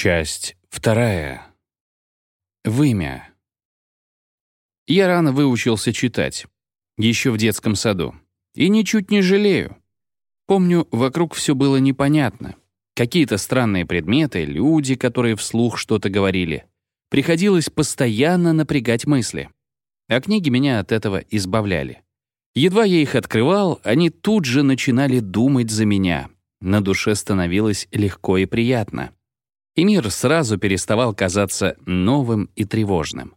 Часть вторая. Вымя. Я рано выучился читать, еще в детском саду, и ничуть не жалею. Помню, вокруг все было непонятно. Какие-то странные предметы, люди, которые вслух что-то говорили. Приходилось постоянно напрягать мысли. А книги меня от этого избавляли. Едва я их открывал, они тут же начинали думать за меня. На душе становилось легко и приятно и мир сразу переставал казаться новым и тревожным.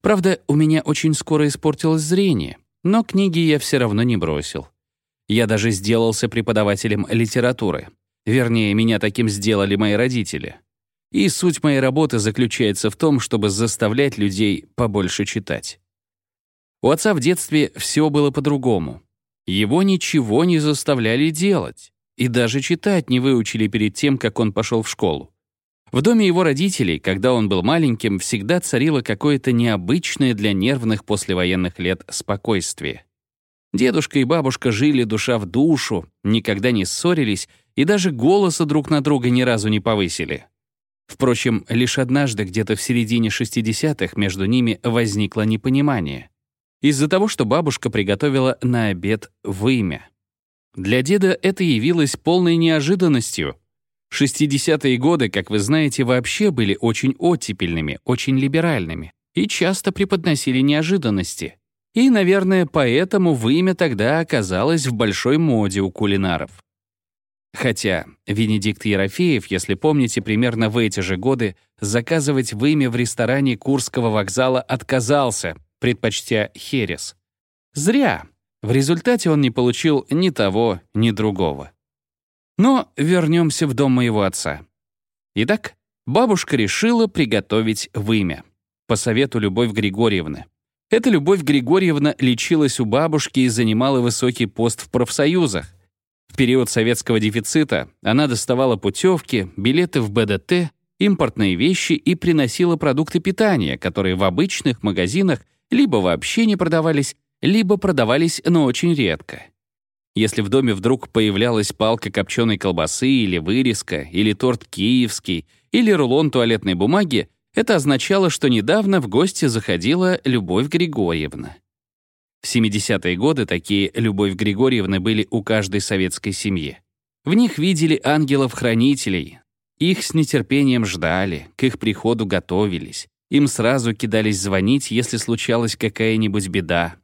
Правда, у меня очень скоро испортилось зрение, но книги я все равно не бросил. Я даже сделался преподавателем литературы. Вернее, меня таким сделали мои родители. И суть моей работы заключается в том, чтобы заставлять людей побольше читать. У отца в детстве все было по-другому. Его ничего не заставляли делать. И даже читать не выучили перед тем, как он пошел в школу. В доме его родителей, когда он был маленьким, всегда царило какое-то необычное для нервных послевоенных лет спокойствие. Дедушка и бабушка жили душа в душу, никогда не ссорились и даже голоса друг на друга ни разу не повысили. Впрочем, лишь однажды, где-то в середине 60-х, между ними возникло непонимание. Из-за того, что бабушка приготовила на обед вымя. Для деда это явилось полной неожиданностью — 60-е годы, как вы знаете, вообще были очень оттепельными, очень либеральными и часто преподносили неожиданности. И, наверное, поэтому вымя тогда оказалось в большой моде у кулинаров. Хотя Венедикт Ерофеев, если помните, примерно в эти же годы заказывать вымя в ресторане Курского вокзала отказался, предпочтя херес. Зря. В результате он не получил ни того, ни другого. Но вернемся в дом моего отца. Итак, бабушка решила приготовить вымя. По совету Любовь Григорьевны. Эта Любовь Григорьевна лечилась у бабушки и занимала высокий пост в профсоюзах. В период советского дефицита она доставала путевки, билеты в БДТ, импортные вещи и приносила продукты питания, которые в обычных магазинах либо вообще не продавались, либо продавались, но очень редко. Если в доме вдруг появлялась палка копченой колбасы или вырезка, или торт киевский, или рулон туалетной бумаги, это означало, что недавно в гости заходила Любовь Григорьевна. В 70-е годы такие Любовь Григорьевны были у каждой советской семьи. В них видели ангелов-хранителей. Их с нетерпением ждали, к их приходу готовились. Им сразу кидались звонить, если случалась какая-нибудь беда,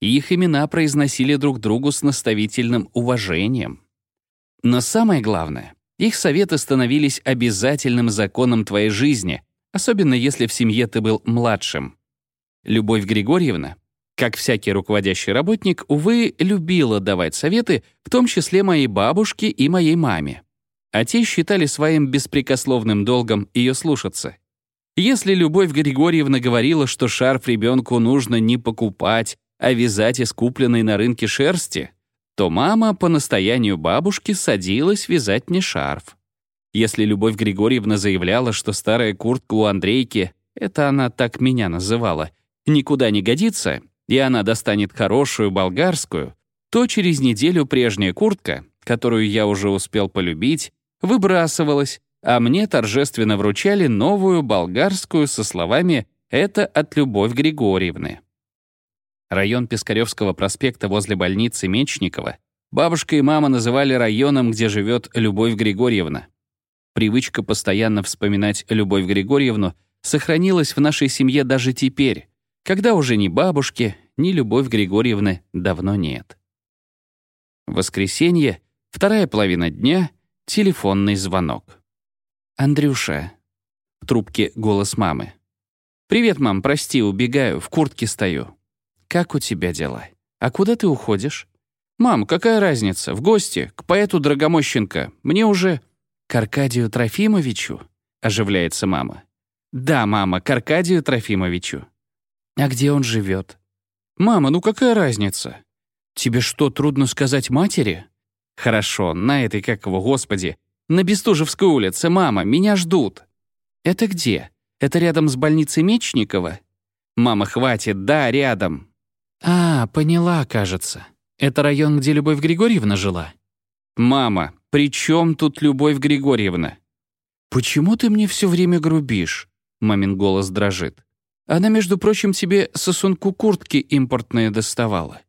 и их имена произносили друг другу с наставительным уважением. Но самое главное, их советы становились обязательным законом твоей жизни, особенно если в семье ты был младшим. Любовь Григорьевна, как всякий руководящий работник, увы, любила давать советы, в том числе моей бабушке и моей маме. А те считали своим беспрекословным долгом ее слушаться. Если Любовь Григорьевна говорила, что шарф ребенку нужно не покупать, а вязать из купленной на рынке шерсти, то мама по настоянию бабушки садилась вязать мне шарф. Если Любовь Григорьевна заявляла, что старая куртка у Андрейки, это она так меня называла, никуда не годится, и она достанет хорошую болгарскую, то через неделю прежняя куртка, которую я уже успел полюбить, выбрасывалась, а мне торжественно вручали новую болгарскую со словами «это от Любовь Григорьевны». Район Пискаревского проспекта возле больницы Мечникова бабушка и мама называли районом, где живет Любовь Григорьевна. Привычка постоянно вспоминать Любовь Григорьевну сохранилась в нашей семье даже теперь, когда уже ни бабушки, ни Любовь Григорьевны давно нет. Воскресенье, вторая половина дня, телефонный звонок. «Андрюша». В трубке голос мамы. «Привет, мам, прости, убегаю, в куртке стою». «Как у тебя дела? А куда ты уходишь?» «Мам, какая разница? В гости, к поэту Драгомощенко. Мне уже...» «К Аркадию Трофимовичу?» — оживляется мама. «Да, мама, к Аркадию Трофимовичу». «А где он живет?» «Мама, ну какая разница?» «Тебе что, трудно сказать матери?» «Хорошо, на этой, как его, господи, на Бестужевской улице, мама, меня ждут». «Это где? Это рядом с больницей Мечникова?» «Мама, хватит, да, рядом». «А, поняла, кажется. Это район, где Любовь Григорьевна жила?» «Мама, при чем тут Любовь Григорьевна?» «Почему ты мне все время грубишь?» Мамин голос дрожит. «Она, между прочим, тебе сосунку куртки импортные доставала».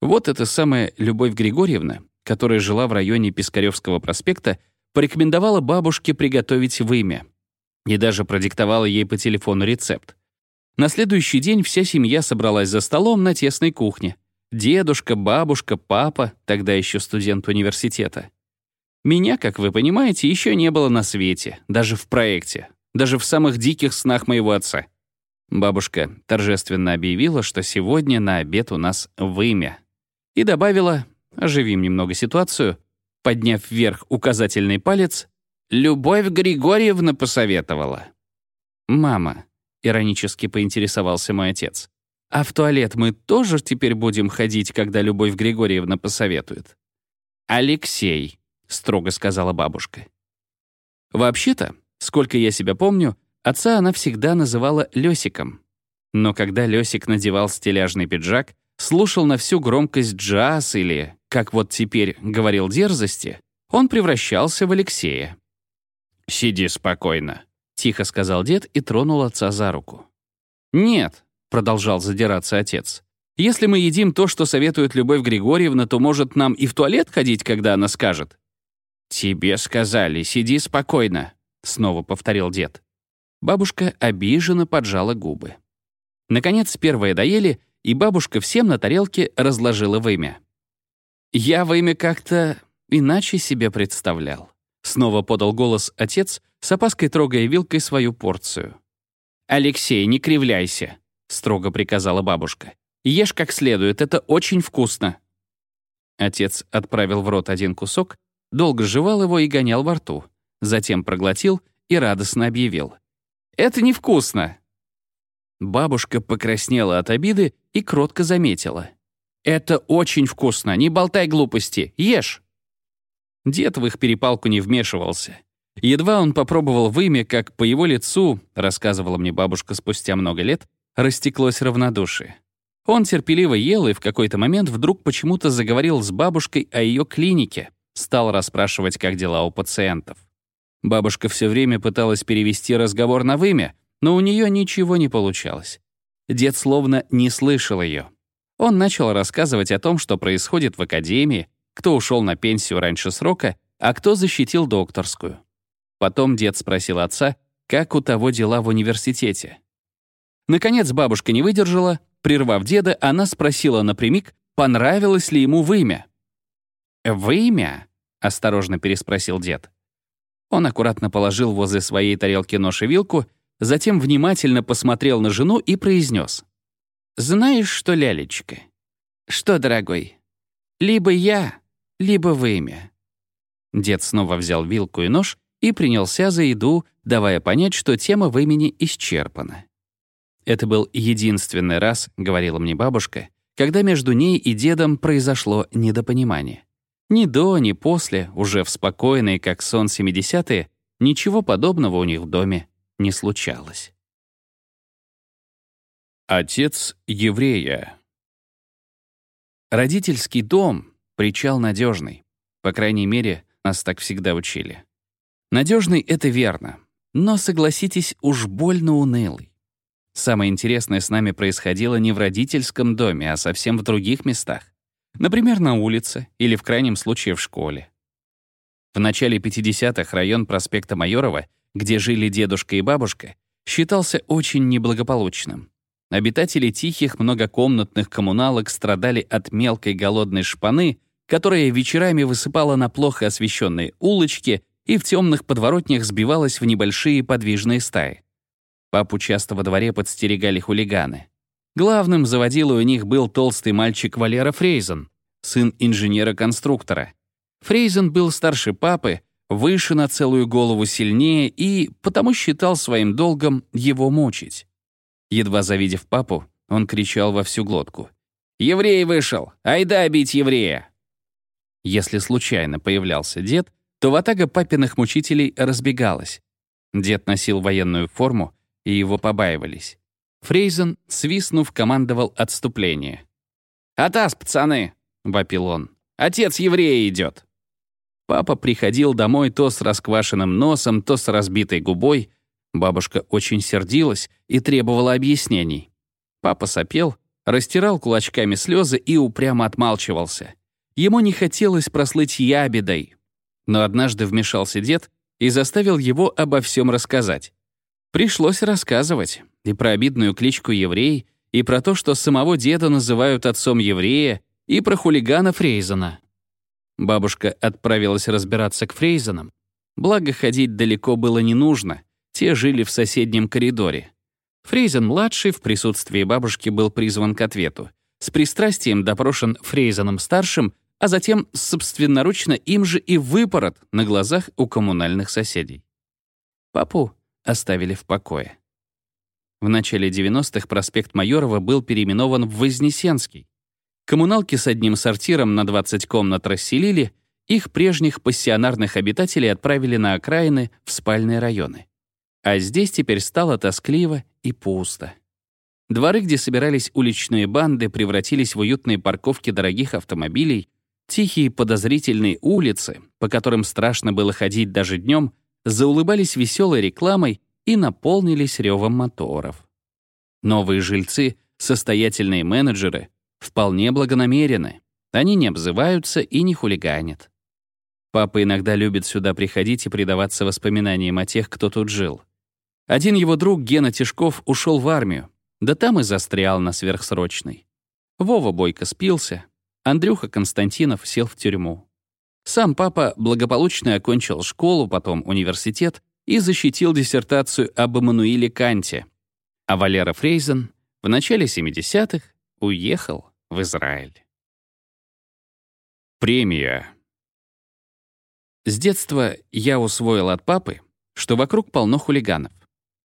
Вот эта самая Любовь Григорьевна, которая жила в районе Пискаревского проспекта, порекомендовала бабушке приготовить вымя и даже продиктовала ей по телефону рецепт. На следующий день вся семья собралась за столом на тесной кухне. Дедушка, бабушка, папа, тогда еще студент университета. Меня, как вы понимаете, еще не было на свете, даже в проекте, даже в самых диких снах моего отца. Бабушка торжественно объявила, что сегодня на обед у нас вымя. И добавила, оживим немного ситуацию, подняв вверх указательный палец, «Любовь Григорьевна посоветовала». «Мама», — иронически поинтересовался мой отец, «а в туалет мы тоже теперь будем ходить, когда Любовь Григорьевна посоветует?» «Алексей», — строго сказала бабушка. Вообще-то, сколько я себя помню, отца она всегда называла Лёсиком. Но когда Лёсик надевал стиляжный пиджак, слушал на всю громкость джаз или, как вот теперь говорил дерзости, он превращался в Алексея. «Сиди спокойно», — тихо сказал дед и тронул отца за руку. «Нет», — продолжал задираться отец, «если мы едим то, что советует Любовь Григорьевна, то, может, нам и в туалет ходить, когда она скажет?» «Тебе сказали, сиди спокойно», — снова повторил дед. Бабушка обиженно поджала губы. Наконец, первое доели, и бабушка всем на тарелке разложила вымя. «Я вымя как-то иначе себе представлял», — снова подал голос отец, с опаской трогая вилкой свою порцию. «Алексей, не кривляйся», — строго приказала бабушка. «Ешь как следует, это очень вкусно». Отец отправил в рот один кусок, долго жевал его и гонял во рту, затем проглотил и радостно объявил. «Это невкусно!» Бабушка покраснела от обиды и кротко заметила. «Это очень вкусно, не болтай глупости, ешь!» Дед в их перепалку не вмешивался. Едва он попробовал вымя, как по его лицу, рассказывала мне бабушка спустя много лет, растеклось равнодушие. Он терпеливо ел и в какой-то момент вдруг почему-то заговорил с бабушкой о ее клинике, стал расспрашивать, как дела у пациентов. Бабушка все время пыталась перевести разговор на вымя, но у нее ничего не получалось. Дед словно не слышал ее. Он начал рассказывать о том, что происходит в академии, кто ушел на пенсию раньше срока, а кто защитил докторскую. Потом дед спросил отца, как у того дела в университете. Наконец бабушка не выдержала, прервав деда, она спросила напрямик, понравилось ли ему вымя. «Вымя?» — осторожно переспросил дед. Он аккуратно положил возле своей тарелки нож и вилку затем внимательно посмотрел на жену и произнес. «Знаешь что, лялечка? Что, дорогой? Либо я, либо вымя». Дед снова взял вилку и нож и принялся за еду, давая понять, что тема в имени исчерпана. Это был единственный раз, говорила мне бабушка, когда между ней и дедом произошло недопонимание. Ни до, ни после, уже в спокойные, как сон 70-е, ничего подобного у них в доме не случалось. Отец еврея. Родительский дом — причал надежный. По крайней мере, нас так всегда учили. Надежный — это верно. Но, согласитесь, уж больно унылый. Самое интересное с нами происходило не в родительском доме, а совсем в других местах. Например, на улице или, в крайнем случае, в школе. В начале 50-х район проспекта Майорова где жили дедушка и бабушка, считался очень неблагополучным. Обитатели тихих многокомнатных коммуналок страдали от мелкой голодной шпаны, которая вечерами высыпала на плохо освещенные улочки и в темных подворотнях сбивалась в небольшие подвижные стаи. Папу часто во дворе подстерегали хулиганы. Главным заводилой у них был толстый мальчик Валера Фрейзен, сын инженера-конструктора. Фрейзен был старше папы, выше на целую голову сильнее и потому считал своим долгом его мучить. Едва завидев папу, он кричал во всю глотку. «Еврей вышел! Айда бить еврея!» Если случайно появлялся дед, то ватага папиных мучителей разбегалась. Дед носил военную форму, и его побаивались. Фрейзен, свистнув, командовал отступление. «Атас, пацаны!» — вопил он. «Отец еврея идет!» Папа приходил домой то с расквашенным носом, то с разбитой губой. Бабушка очень сердилась и требовала объяснений. Папа сопел, растирал кулачками слезы и упрямо отмалчивался. Ему не хотелось прослыть ябедой. Но однажды вмешался дед и заставил его обо всем рассказать. Пришлось рассказывать и про обидную кличку «Еврей», и про то, что самого деда называют отцом еврея, и про хулигана Фрейзена. Бабушка отправилась разбираться к Фрейзенам. Благо, ходить далеко было не нужно, те жили в соседнем коридоре. Фрейзен-младший в присутствии бабушки был призван к ответу. С пристрастием допрошен Фрейзеном-старшим, а затем собственноручно им же и выпорот на глазах у коммунальных соседей. Папу оставили в покое. В начале 90-х проспект Майорова был переименован в Вознесенский. Коммуналки с одним сортиром на 20 комнат расселили, их прежних пассионарных обитателей отправили на окраины в спальные районы. А здесь теперь стало тоскливо и пусто. Дворы, где собирались уличные банды, превратились в уютные парковки дорогих автомобилей, тихие подозрительные улицы, по которым страшно было ходить даже днем, заулыбались веселой рекламой и наполнились ревом моторов. Новые жильцы, состоятельные менеджеры, вполне благонамерены. Они не обзываются и не хулиганят. Папа иногда любит сюда приходить и предаваться воспоминаниям о тех, кто тут жил. Один его друг, Гена Тишков, ушел в армию, да там и застрял на сверхсрочной. Вова Бойко спился, Андрюха Константинов сел в тюрьму. Сам папа благополучно окончил школу, потом университет и защитил диссертацию об Эммануиле Канте. А Валера Фрейзен в начале 70-х уехал в Израиль. Премия. С детства я усвоил от папы, что вокруг полно хулиганов.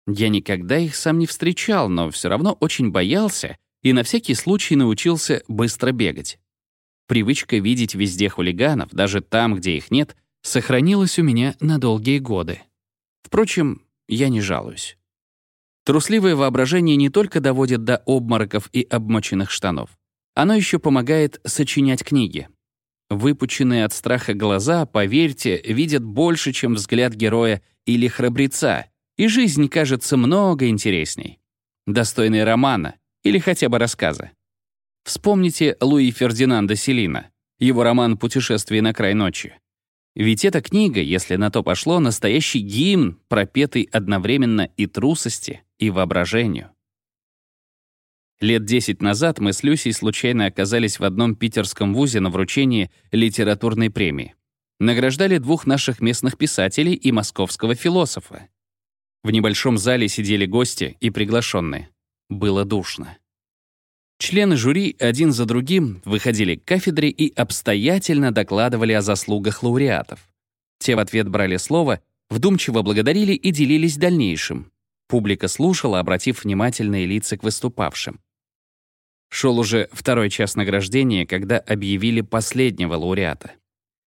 Я никогда их сам не встречал, но все равно очень боялся и на всякий случай научился быстро бегать. Привычка видеть везде хулиганов, даже там, где их нет, сохранилась у меня на долгие годы. Впрочем, я не жалуюсь. Трусливое воображение не только доводит до обмороков и обмоченных штанов. Оно еще помогает сочинять книги. Выпученные от страха глаза, поверьте, видят больше, чем взгляд героя или храбреца, и жизнь кажется много интересней. Достойной романа или хотя бы рассказа. Вспомните Луи Фердинанда Селина, его роман «Путешествие на край ночи». Ведь эта книга, если на то пошло, настоящий гимн, пропетый одновременно и трусости, и воображению. Лет десять назад мы с Люсей случайно оказались в одном питерском вузе на вручении литературной премии. Награждали двух наших местных писателей и московского философа. В небольшом зале сидели гости и приглашенные. Было душно. Члены жюри один за другим выходили к кафедре и обстоятельно докладывали о заслугах лауреатов. Те в ответ брали слово, вдумчиво благодарили и делились дальнейшим. Публика слушала, обратив внимательные лица к выступавшим. Шел уже второй час награждения, когда объявили последнего лауреата.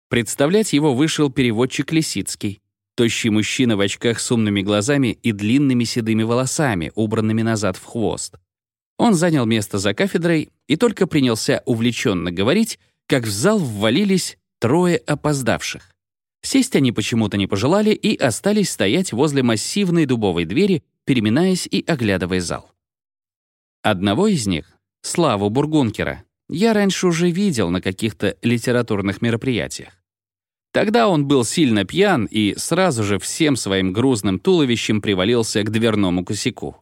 Представлять его вышел переводчик Лисицкий, тощий мужчина в очках с умными глазами и длинными седыми волосами, убранными назад в хвост. Он занял место за кафедрой и только принялся увлеченно говорить, как в зал ввалились трое опоздавших. Сесть они почему-то не пожелали и остались стоять возле массивной дубовой двери, переминаясь и оглядывая зал. Одного из них, Славу Бургункера, я раньше уже видел на каких-то литературных мероприятиях. Тогда он был сильно пьян и сразу же всем своим грузным туловищем привалился к дверному косяку.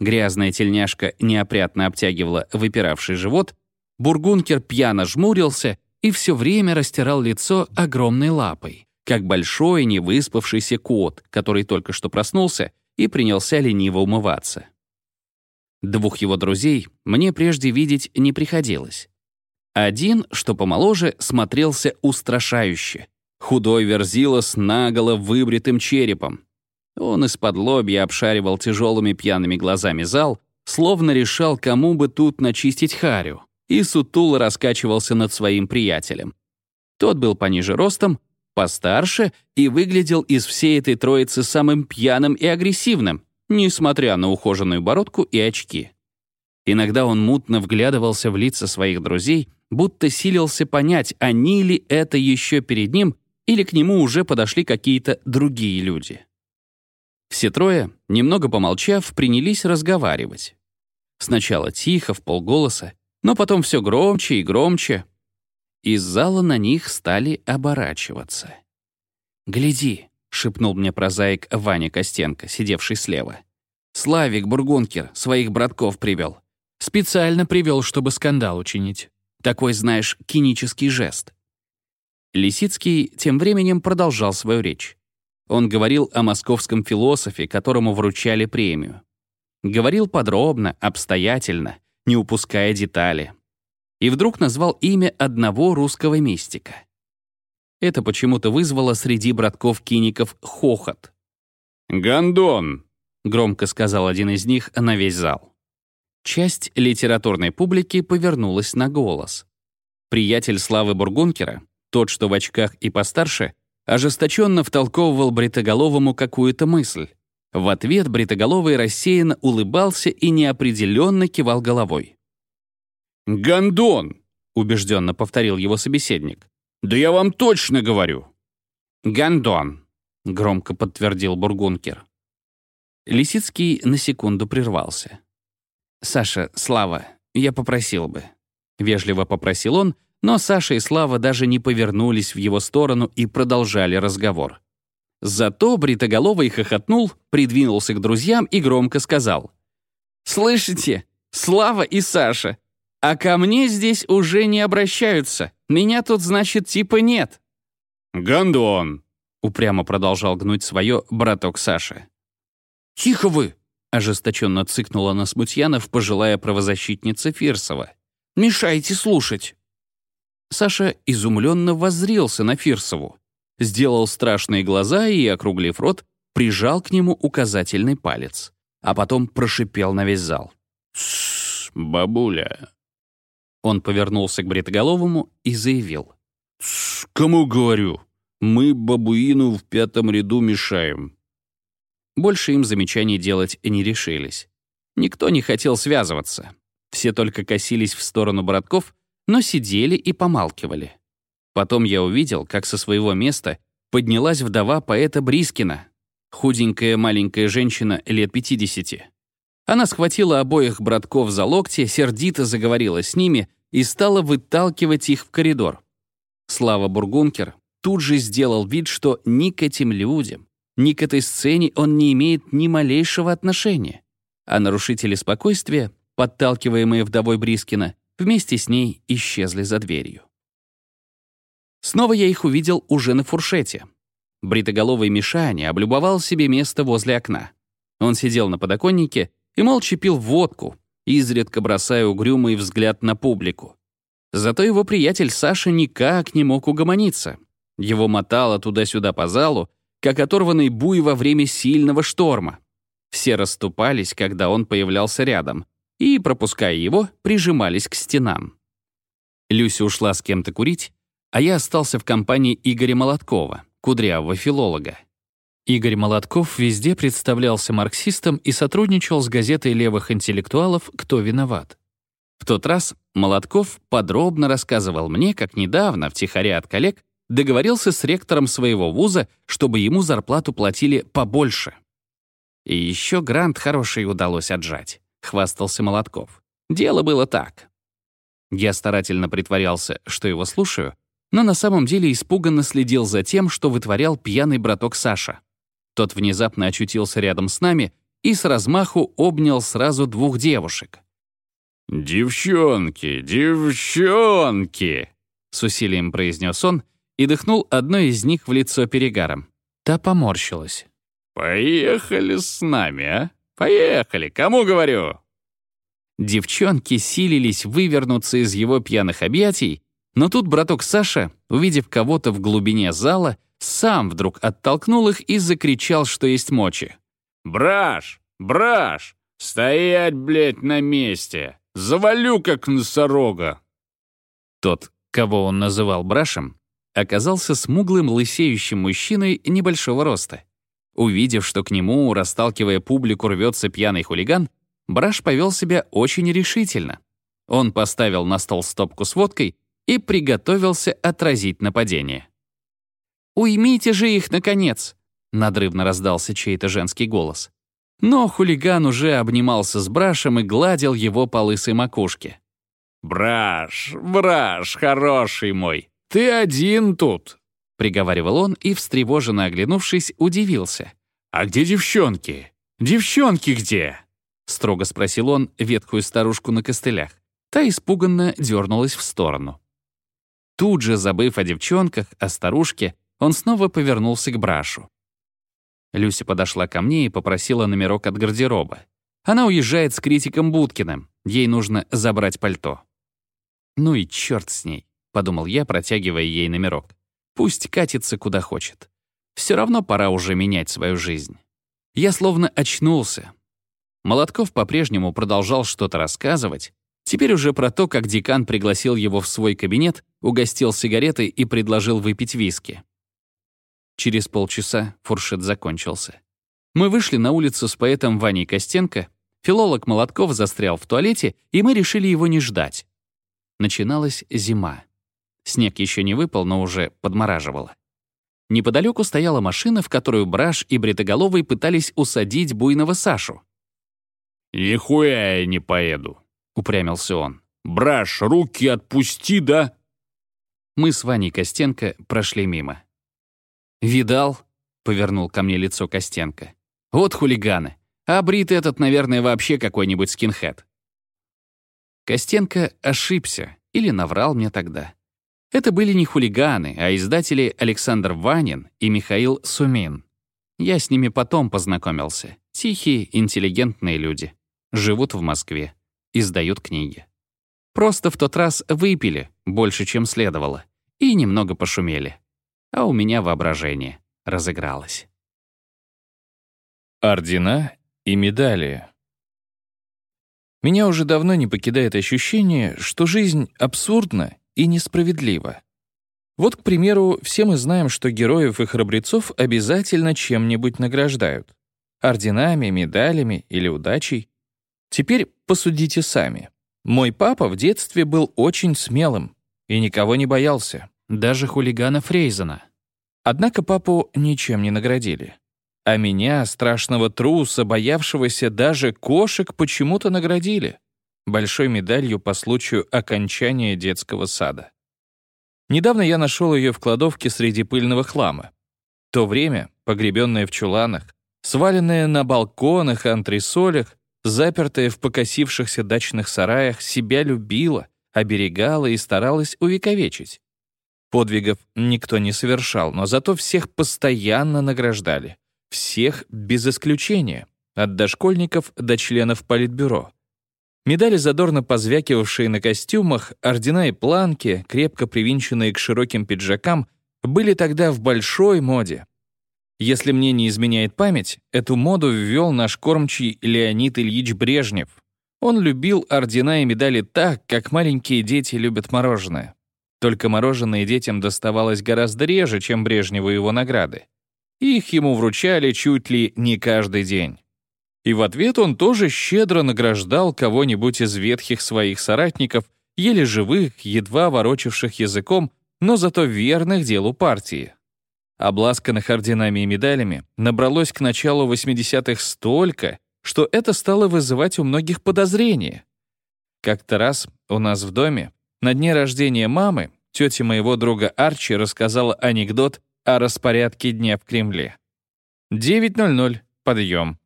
Грязная тельняшка неопрятно обтягивала выпиравший живот, бургункер пьяно жмурился и все время растирал лицо огромной лапой, как большой невыспавшийся кот, который только что проснулся и принялся лениво умываться. Двух его друзей мне прежде видеть не приходилось. Один, что помоложе, смотрелся устрашающе. Худой верзила с наголо выбритым черепом, он из-под лобья обшаривал тяжелыми пьяными глазами зал, словно решал, кому бы тут начистить харю, и сутуло раскачивался над своим приятелем. Тот был пониже ростом, постарше и выглядел из всей этой троицы самым пьяным и агрессивным, несмотря на ухоженную бородку и очки. Иногда он мутно вглядывался в лица своих друзей, будто силился понять, они ли это еще перед ним, или к нему уже подошли какие-то другие люди. Все трое, немного помолчав, принялись разговаривать. Сначала тихо, в полголоса, но потом все громче и громче. Из зала на них стали оборачиваться. «Гляди», — шепнул мне прозаик Ваня Костенко, сидевший слева. «Славик Бургункер своих братков привел. Специально привел, чтобы скандал учинить. Такой, знаешь, кинический жест». Лисицкий тем временем продолжал свою речь. Он говорил о московском философе, которому вручали премию. Говорил подробно, обстоятельно, не упуская детали. И вдруг назвал имя одного русского мистика. Это почему-то вызвало среди братков-киников хохот. «Гондон!» — громко сказал один из них на весь зал. Часть литературной публики повернулась на голос. Приятель Славы Бургункера, тот, что в очках и постарше, ожесточенно втолковывал Бритоголовому какую-то мысль. В ответ Бритоголовый рассеянно улыбался и неопределенно кивал головой. «Гондон!» — убежденно повторил его собеседник. «Да я вам точно говорю!» «Гондон!» — громко подтвердил Бургункер. Лисицкий на секунду прервался. «Саша, Слава, я попросил бы». Вежливо попросил он, но Саша и Слава даже не повернулись в его сторону и продолжали разговор. Зато Бритоголовый хохотнул, придвинулся к друзьям и громко сказал. «Слышите? Слава и Саша! А ко мне здесь уже не обращаются. Меня тут, значит, типа нет». «Гондон!» — упрямо продолжал гнуть свое браток Саша. «Тихо вы!» — ожесточенно цыкнула на Смутьянов пожилая правозащитница Фирсова. «Мешайте слушать!» Саша изумленно воззрелся на Фирсову, сделал страшные глаза и, округлив рот, прижал к нему указательный палец, а потом прошипел на весь зал. «Тссс, бабуля!» Он повернулся к Бритоголовому и заявил. «Тссс, кому говорю? Мы бабуину в пятом ряду мешаем». Больше им замечаний делать не решились. Никто не хотел связываться. Все только косились в сторону братков но сидели и помалкивали. Потом я увидел, как со своего места поднялась вдова поэта Брискина, худенькая маленькая женщина лет 50. Она схватила обоих братков за локти, сердито заговорила с ними и стала выталкивать их в коридор. Слава Бургункер тут же сделал вид, что ни к этим людям, ни к этой сцене он не имеет ни малейшего отношения. А нарушители спокойствия, подталкиваемые вдовой Брискина, вместе с ней исчезли за дверью. Снова я их увидел уже на фуршете. Бритоголовый Мишаня облюбовал себе место возле окна. Он сидел на подоконнике и молча пил водку, изредка бросая угрюмый взгляд на публику. Зато его приятель Саша никак не мог угомониться. Его мотало туда-сюда по залу, как оторванный буй во время сильного шторма. Все расступались, когда он появлялся рядом, и, пропуская его, прижимались к стенам. Люся ушла с кем-то курить, а я остался в компании Игоря Молоткова, кудрявого филолога. Игорь Молотков везде представлялся марксистом и сотрудничал с газетой левых интеллектуалов «Кто виноват?». В тот раз Молотков подробно рассказывал мне, как недавно, втихаря от коллег, договорился с ректором своего вуза, чтобы ему зарплату платили побольше. И еще грант хороший удалось отжать. — хвастался Молотков. «Дело было так». Я старательно притворялся, что его слушаю, но на самом деле испуганно следил за тем, что вытворял пьяный браток Саша. Тот внезапно очутился рядом с нами и с размаху обнял сразу двух девушек. «Девчонки, девчонки!» — с усилием произнес он и дыхнул одной из них в лицо перегаром. Та поморщилась. «Поехали с нами, а?» Поехали, кому говорю?» Девчонки силились вывернуться из его пьяных объятий, но тут браток Саша, увидев кого-то в глубине зала, сам вдруг оттолкнул их и закричал, что есть мочи. «Браш! Браш! Стоять, блядь, на месте! Завалю, как носорога!» Тот, кого он называл брашем, оказался смуглым лысеющим мужчиной небольшого роста. Увидев, что к нему, расталкивая публику, рвется пьяный хулиган, Браш повел себя очень решительно. Он поставил на стол стопку с водкой и приготовился отразить нападение. «Уймите же их, наконец!» — надрывно раздался чей-то женский голос. Но хулиган уже обнимался с Брашем и гладил его по лысой макушке. «Браш, Браш, хороший мой, ты один тут!» — приговаривал он и, встревоженно оглянувшись, удивился. «А где девчонки? Девчонки где?» — строго спросил он ветхую старушку на костылях. Та испуганно дернулась в сторону. Тут же, забыв о девчонках, о старушке, он снова повернулся к Брашу. Люся подошла ко мне и попросила номерок от гардероба. Она уезжает с критиком Будкиным. Ей нужно забрать пальто. «Ну и черт с ней», — подумал я, протягивая ей номерок. «Пусть катится куда хочет. Все равно пора уже менять свою жизнь». Я словно очнулся. Молотков по-прежнему продолжал что-то рассказывать, теперь уже про то, как декан пригласил его в свой кабинет, угостил сигаретой и предложил выпить виски. Через полчаса фуршет закончился. Мы вышли на улицу с поэтом Ваней Костенко, филолог Молотков застрял в туалете, и мы решили его не ждать. Начиналась зима. Снег еще не выпал, но уже подмораживало. Неподалеку стояла машина, в которую Браш и Бритоголовый пытались усадить буйного Сашу. «Нихуя я не поеду», — упрямился он. «Браш, руки отпусти, да?» Мы с Ваней Костенко прошли мимо. «Видал?» — повернул ко мне лицо Костенко. «Вот хулиганы. А Брит этот, наверное, вообще какой-нибудь скинхед». Костенко ошибся или наврал мне тогда. Это были не хулиганы, а издатели Александр Ванин и Михаил Сумин. Я с ними потом познакомился. Тихие, интеллигентные люди. Живут в Москве. Издают книги. Просто в тот раз выпили, больше, чем следовало, и немного пошумели. А у меня воображение разыгралось. Ордена и медали. Меня уже давно не покидает ощущение, что жизнь абсурдна и несправедлива. Вот, к примеру, все мы знаем, что героев и храбрецов обязательно чем-нибудь награждают. Орденами, медалями или удачей. Теперь посудите сами. Мой папа в детстве был очень смелым и никого не боялся, даже хулигана Фрейзена. Однако папу ничем не наградили. А меня, страшного труса, боявшегося даже кошек, почему-то наградили. Большой медалью по случаю окончания детского сада. Недавно я нашел ее в кладовке среди пыльного хлама. То время, погребенное в чуланах, сваленное на балконах и антресолях, запертая в покосившихся дачных сараях, себя любила, оберегала и старалась увековечить. Подвигов никто не совершал, но зато всех постоянно награждали. Всех без исключения, от дошкольников до членов политбюро. Медали, задорно позвякивавшие на костюмах, ордена и планки, крепко привинченные к широким пиджакам, были тогда в большой моде. Если мне не изменяет память, эту моду ввел наш кормчий Леонид Ильич Брежнев. Он любил ордена и медали так, как маленькие дети любят мороженое. Только мороженое детям доставалось гораздо реже, чем Брежневу его награды. Их ему вручали чуть ли не каждый день. И в ответ он тоже щедро награждал кого-нибудь из ветхих своих соратников, еле живых, едва ворочавших языком, но зато верных делу партии. Обласканных орденами и медалями набралось к началу 80-х столько, что это стало вызывать у многих подозрения. Как-то раз у нас в доме на дне рождения мамы тетя моего друга Арчи рассказала анекдот о распорядке дня в Кремле. 9.00 — подъем.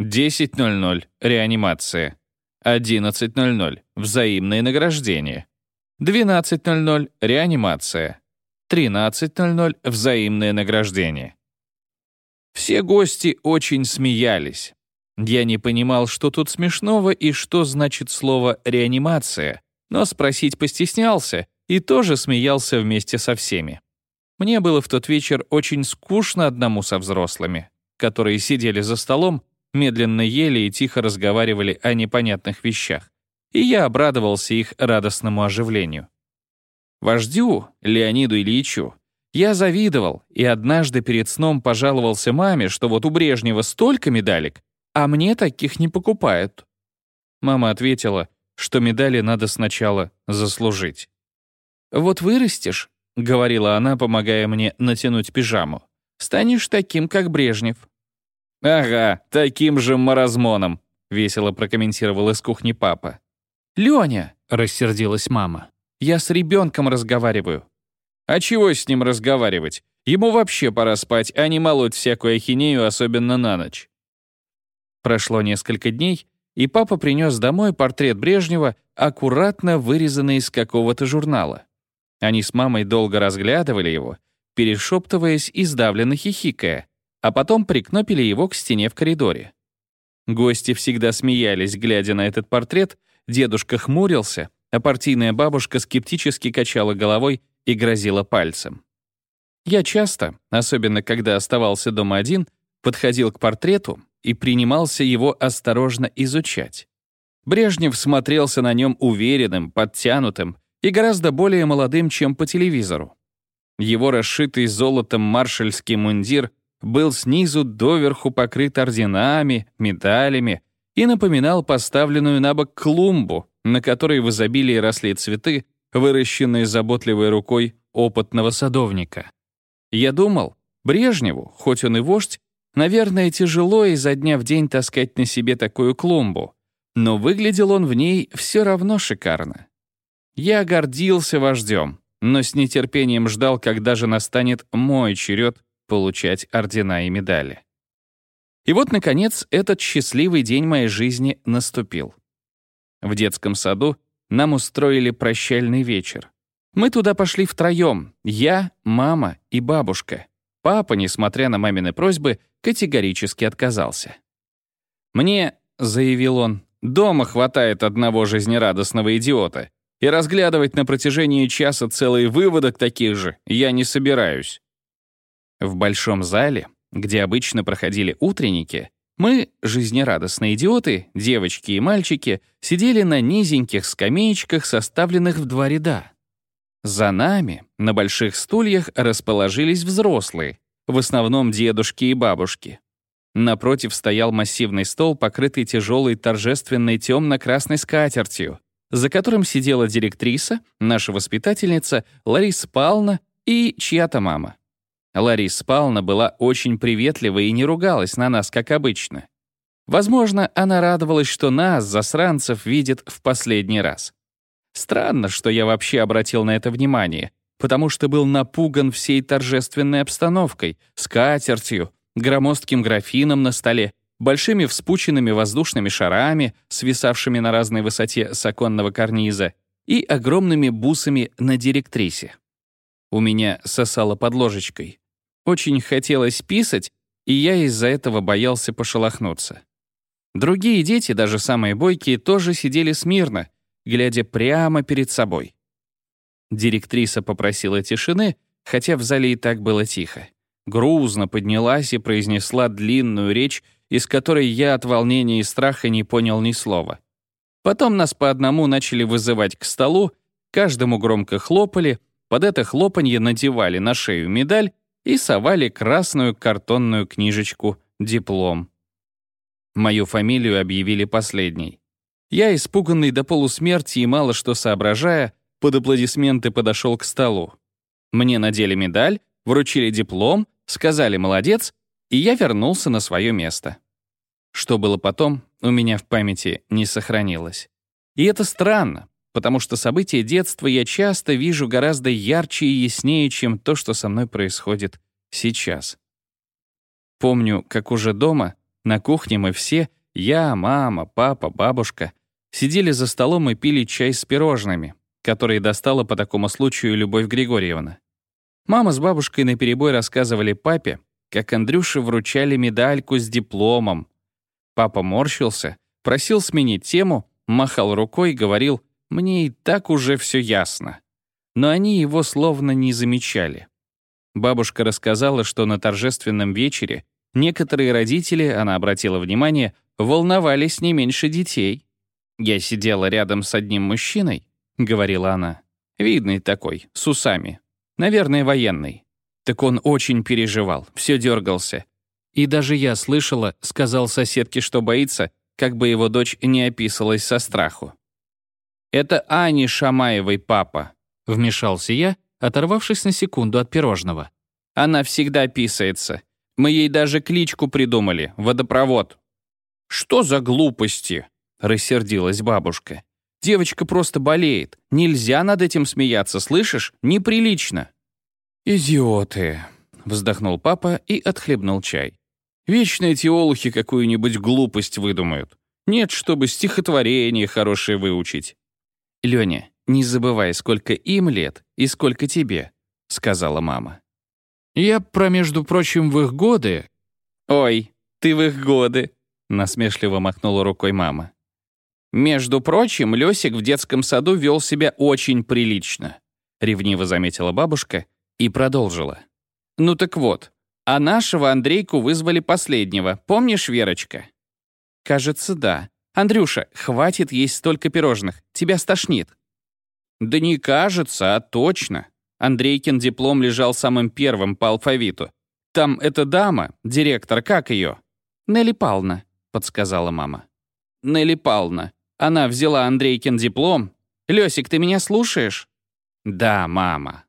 10.00 — реанимация. 11.00 — взаимное награждение. 12.00 — реанимация. 13.00 — взаимное награждение. Все гости очень смеялись. Я не понимал, что тут смешного и что значит слово «реанимация», но спросить постеснялся и тоже смеялся вместе со всеми. Мне было в тот вечер очень скучно одному со взрослыми, которые сидели за столом, медленно ели и тихо разговаривали о непонятных вещах, и я обрадовался их радостному оживлению. Вождю, Леониду Ильичу, я завидовал и однажды перед сном пожаловался маме, что вот у Брежнева столько медалек, а мне таких не покупают. Мама ответила, что медали надо сначала заслужить. «Вот вырастешь, говорила она, помогая мне натянуть пижаму. «Станешь таким, как Брежнев». «Ага, таким же маразмоном», — весело прокомментировал из кухни папа. «Лёня», — рассердилась мама, — «я с ребенком разговариваю». «А чего с ним разговаривать? Ему вообще пора спать, а не молоть всякую ахинею, особенно на ночь». Прошло несколько дней, и папа принес домой портрет Брежнева, аккуратно вырезанный из какого-то журнала. Они с мамой долго разглядывали его, перешептываясь и сдавленно хихикая, а потом прикнопили его к стене в коридоре. Гости всегда смеялись, глядя на этот портрет, дедушка хмурился, а партийная бабушка скептически качала головой и грозила пальцем. Я часто, особенно когда оставался дома один, подходил к портрету и принимался его осторожно изучать. Брежнев смотрелся на нем уверенным, подтянутым и гораздо более молодым, чем по телевизору. Его расшитый золотом маршальский мундир был снизу доверху покрыт орденами, медалями и напоминал поставленную на бок клумбу, на которой в изобилии росли цветы, выращенные заботливой рукой опытного садовника. Я думал, Брежневу, хоть он и вождь, наверное, тяжело изо дня в день таскать на себе такую клумбу, но выглядел он в ней все равно шикарно. Я гордился вождем, но с нетерпением ждал, когда же настанет мой черед получать ордена и медали. И вот, наконец, этот счастливый день моей жизни наступил. В детском саду нам устроили прощальный вечер. Мы туда пошли втроем — я, мама и бабушка. Папа, несмотря на мамины просьбы, категорически отказался. «Мне», — заявил он, — «дома хватает одного жизнерадостного идиота, и разглядывать на протяжении часа целый выводок таких же я не собираюсь». В большом зале, где обычно проходили утренники, мы, жизнерадостные идиоты, девочки и мальчики, сидели на низеньких скамеечках, составленных в два ряда. За нами на больших стульях расположились взрослые, в основном дедушки и бабушки. Напротив стоял массивный стол, покрытый тяжелой торжественной темно-красной скатертью, за которым сидела директриса, наша воспитательница Лариса Павловна и чья-то мама. Лариса Павловна была очень приветлива и не ругалась на нас, как обычно. Возможно, она радовалась, что нас, засранцев, видит в последний раз. Странно, что я вообще обратил на это внимание, потому что был напуган всей торжественной обстановкой, скатертью, громоздким графином на столе, большими вспученными воздушными шарами, свисавшими на разной высоте с оконного карниза, и огромными бусами на директрисе. У меня сосало под ложечкой. Очень хотелось писать, и я из-за этого боялся пошелохнуться. Другие дети, даже самые бойкие, тоже сидели смирно, глядя прямо перед собой. Директриса попросила тишины, хотя в зале и так было тихо. Грузно поднялась и произнесла длинную речь, из которой я от волнения и страха не понял ни слова. Потом нас по одному начали вызывать к столу, каждому громко хлопали, под это хлопанье надевали на шею медаль и совали красную картонную книжечку «Диплом». Мою фамилию объявили последней. Я, испуганный до полусмерти и мало что соображая, под аплодисменты подошел к столу. Мне надели медаль, вручили диплом, сказали «молодец», и я вернулся на свое место. Что было потом, у меня в памяти не сохранилось. И это странно, потому что события детства я часто вижу гораздо ярче и яснее, чем то, что со мной происходит сейчас. Помню, как уже дома, на кухне мы все, я, мама, папа, бабушка, сидели за столом и пили чай с пирожными, которые достала по такому случаю Любовь Григорьевна. Мама с бабушкой наперебой рассказывали папе, как Андрюше вручали медальку с дипломом. Папа морщился, просил сменить тему, махал рукой говорил мне и так уже все ясно. Но они его словно не замечали. Бабушка рассказала, что на торжественном вечере некоторые родители, она обратила внимание, волновались не меньше детей. «Я сидела рядом с одним мужчиной», — говорила она. «Видный такой, с усами. Наверное, военный. Так он очень переживал, все дергался. И даже я слышала, сказал соседке, что боится, как бы его дочь не описалась со страху. «Это Ани Шамаевой папа», — вмешался я, оторвавшись на секунду от пирожного. «Она всегда писается. Мы ей даже кличку придумали — водопровод». «Что за глупости?» — рассердилась бабушка. «Девочка просто болеет. Нельзя над этим смеяться, слышишь? Неприлично». «Идиоты», — вздохнул папа и отхлебнул чай. «Вечно эти олухи какую-нибудь глупость выдумают. Нет, чтобы стихотворение хорошее выучить». «Лёня, не забывай, сколько им лет и сколько тебе», — сказала мама. «Я про, между прочим, в их годы...» «Ой, ты в их годы», — насмешливо махнула рукой мама. «Между прочим, Лёсик в детском саду вел себя очень прилично», — ревниво заметила бабушка и продолжила. «Ну так вот, а нашего Андрейку вызвали последнего, помнишь, Верочка?» «Кажется, да. Андрюша, хватит есть столько пирожных, тебя стошнит». «Да не кажется, а точно. Андрейкин диплом лежал самым первым по алфавиту. Там эта дама, директор, как ее?» «Нелли Павловна», — подсказала мама. «Нелли Павловна. Она взяла Андрейкин диплом. Лёсик, ты меня слушаешь?» «Да, мама».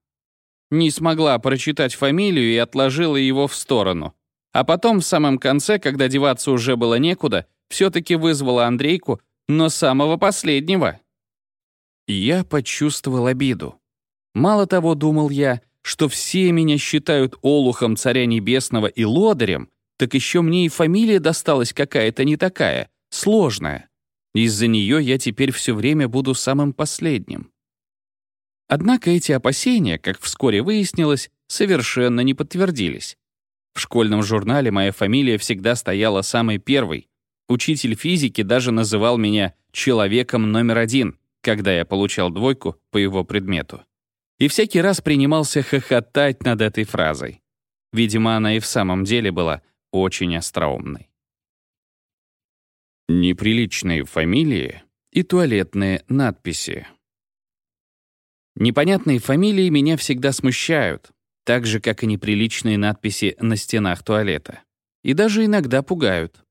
Не смогла прочитать фамилию и отложила его в сторону. А потом, в самом конце, когда деваться уже было некуда, все-таки вызвала Андрейку, но самого последнего. Я почувствовал обиду. Мало того, думал я, что все меня считают олухом царя небесного и лодырем, так еще мне и фамилия досталась какая-то не такая, сложная. Из-за нее я теперь все время буду самым последним. Однако эти опасения, как вскоре выяснилось, совершенно не подтвердились. В школьном журнале моя фамилия всегда стояла самой первой. Учитель физики даже называл меня «человеком номер один», когда я получал двойку по его предмету. И всякий раз принимался хохотать над этой фразой. Видимо, она и в самом деле была очень остроумной неприличные фамилии и туалетные надписи. Непонятные фамилии меня всегда смущают, так же, как и неприличные надписи на стенах туалета. И даже иногда пугают.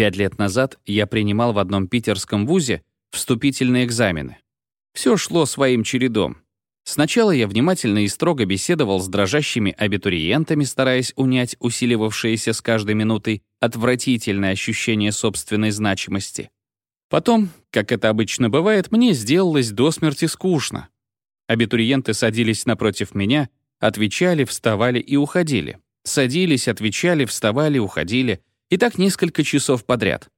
Пять лет назад я принимал в одном питерском вузе вступительные экзамены. Все шло своим чередом. Сначала я внимательно и строго беседовал с дрожащими абитуриентами, стараясь унять усиливавшееся с каждой минутой отвратительное ощущение собственной значимости. Потом, как это обычно бывает, мне сделалось до смерти скучно. Абитуриенты садились напротив меня, отвечали, вставали и уходили. Садились, отвечали, вставали, уходили. И так несколько часов подряд.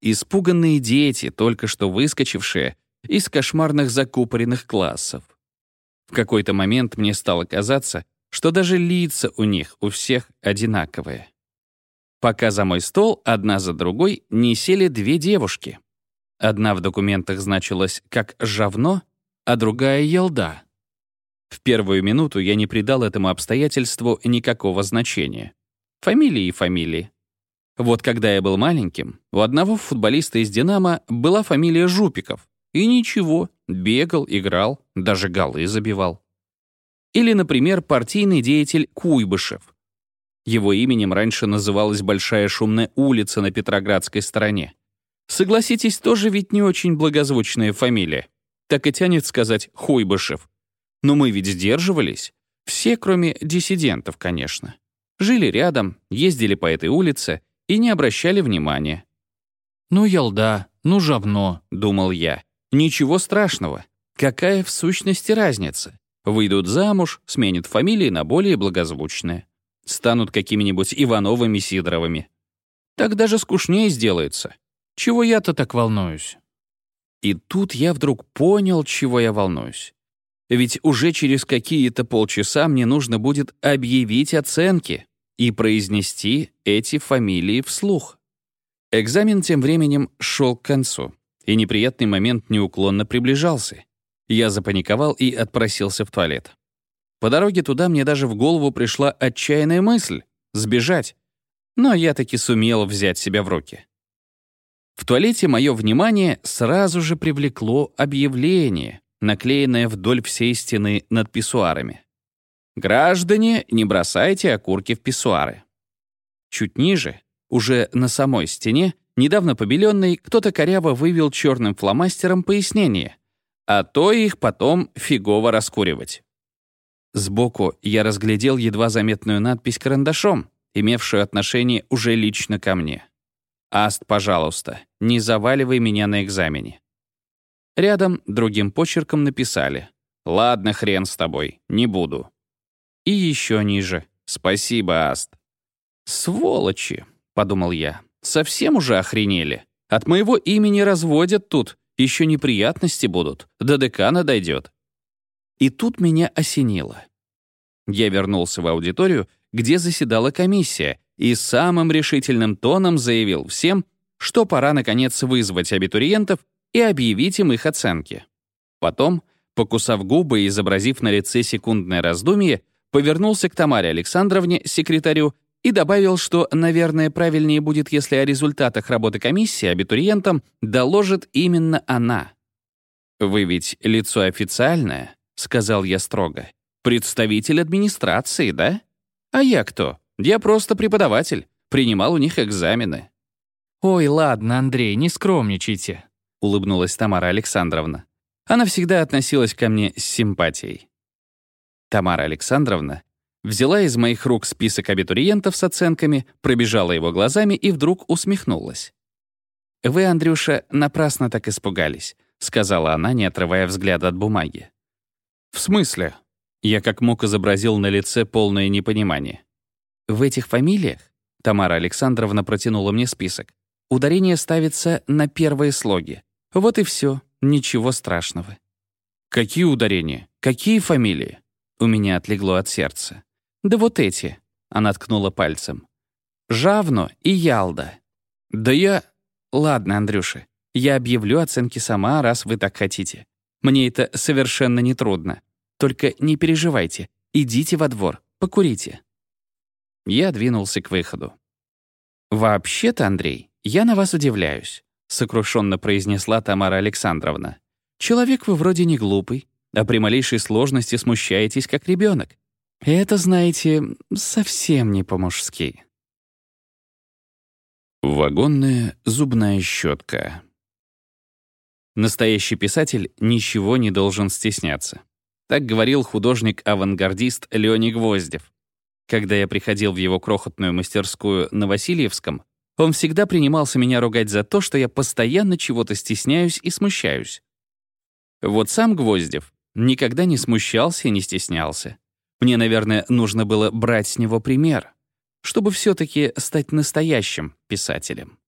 Испуганные дети, только что выскочившие из кошмарных закупоренных классов. В какой-то момент мне стало казаться, что даже лица у них у всех одинаковые. Пока за мой стол одна за другой не сели две девушки. Одна в документах значилась как «жавно», а другая — «елда». В первую минуту я не придал этому обстоятельству никакого значения. Фамилии и фамилии. Вот когда я был маленьким, у одного футболиста из «Динамо» была фамилия Жупиков. И ничего, бегал, играл, даже голы забивал. Или, например, партийный деятель Куйбышев. Его именем раньше называлась Большая шумная улица на Петроградской стороне. Согласитесь, тоже ведь не очень благозвучная фамилия. Так и тянет сказать Хуйбышев. Но мы ведь сдерживались. Все, кроме диссидентов, конечно. Жили рядом, ездили по этой улице и не обращали внимания. «Ну, елда, ну, жавно», — думал я. Ничего страшного. Какая в сущности разница? Выйдут замуж, сменят фамилии на более благозвучные. Станут какими-нибудь Ивановыми Сидоровыми. Так даже скучнее сделается. Чего я-то так волнуюсь? И тут я вдруг понял, чего я волнуюсь. Ведь уже через какие-то полчаса мне нужно будет объявить оценки и произнести эти фамилии вслух. Экзамен тем временем шел к концу и неприятный момент неуклонно приближался. Я запаниковал и отпросился в туалет. По дороге туда мне даже в голову пришла отчаянная мысль — сбежать. Но я таки сумел взять себя в руки. В туалете мое внимание сразу же привлекло объявление, наклеенное вдоль всей стены над писсуарами. «Граждане, не бросайте окурки в писсуары». Чуть ниже, уже на самой стене, Недавно побеленный, кто-то коряво вывел черным фломастером пояснение, а то их потом фигово раскуривать. Сбоку я разглядел едва заметную надпись карандашом, имевшую отношение уже лично ко мне. «Аст, пожалуйста, не заваливай меня на экзамене». Рядом другим почерком написали «Ладно, хрен с тобой, не буду». И еще ниже «Спасибо, Аст». «Сволочи», — подумал я, — «совсем уже охренели. От моего имени разводят тут, еще неприятности будут, до декана дойдет». И тут меня осенило. Я вернулся в аудиторию, где заседала комиссия, и самым решительным тоном заявил всем, что пора, наконец, вызвать абитуриентов и объявить им их оценки. Потом, покусав губы и изобразив на лице секундное раздумье, повернулся к Тамаре Александровне, секретарю, и добавил, что, наверное, правильнее будет, если о результатах работы комиссии абитуриентам доложит именно она. «Вы ведь лицо официальное», — сказал я строго. «Представитель администрации, да? А я кто? Я просто преподаватель. Принимал у них экзамены». «Ой, ладно, Андрей, не скромничайте», — улыбнулась Тамара Александровна. Она всегда относилась ко мне с симпатией. Тамара Александровна взяла из моих рук список абитуриентов с оценками, пробежала его глазами и вдруг усмехнулась. «Вы, Андрюша, напрасно так испугались», — сказала она, не отрывая взгляда от бумаги. «В смысле?» Я как мог изобразил на лице полное непонимание. «В этих фамилиях», — Тамара Александровна протянула мне список, ударение ставится на первые слоги. Вот и все, ничего страшного. «Какие ударения? Какие фамилии?» У меня отлегло от сердца. «Да вот эти», — она ткнула пальцем. «Жавно и Ялда». «Да я...» «Ладно, Андрюша, я объявлю оценки сама, раз вы так хотите. Мне это совершенно не трудно. Только не переживайте, идите во двор, покурите». Я двинулся к выходу. «Вообще-то, Андрей, я на вас удивляюсь», — сокрушенно произнесла Тамара Александровна. «Человек вы вроде не глупый, а при малейшей сложности смущаетесь, как ребенок. Это, знаете, совсем не по-мужски. Вагонная зубная щетка. Настоящий писатель ничего не должен стесняться. Так говорил художник-авангардист Леоний Гвоздев. Когда я приходил в его крохотную мастерскую на Васильевском, он всегда принимался меня ругать за то, что я постоянно чего-то стесняюсь и смущаюсь. Вот сам Гвоздев никогда не смущался и не стеснялся. Мне, наверное, нужно было брать с него пример, чтобы все-таки стать настоящим писателем.